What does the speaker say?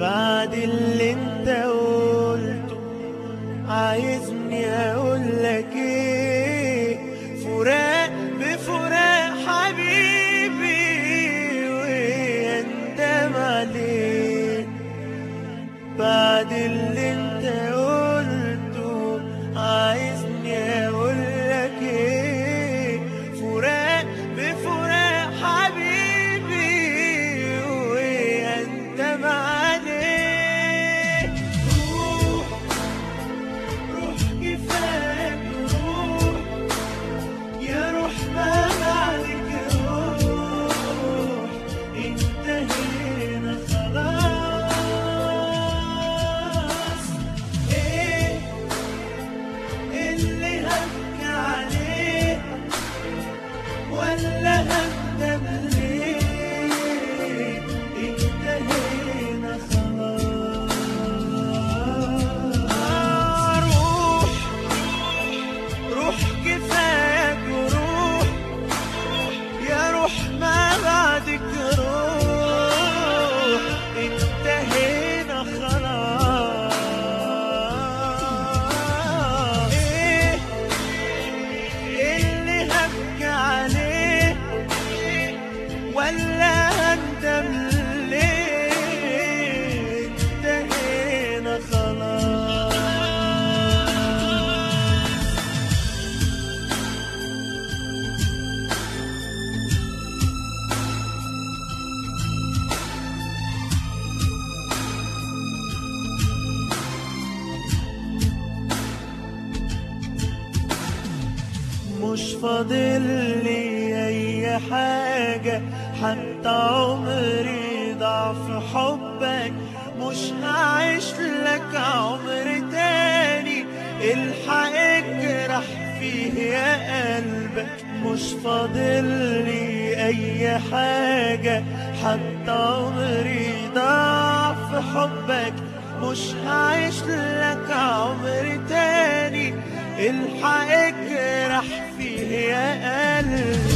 بعد اللي انت قلته. عايزني اقولك إيه؟ فراق بفراق حبيبي ويندم عليه بعد اللي مش فاضل لي أي حاجة. حتى عمري ضاع في حبك. مش هعيش لك عمر تاني. الحق اجرح فيه يا قلبك مش فاضل لي أي حاجة. حتى عمري ضاع في حبك. مش هعيش لك عمر تاني. الحق فيه يا قلبك